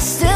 still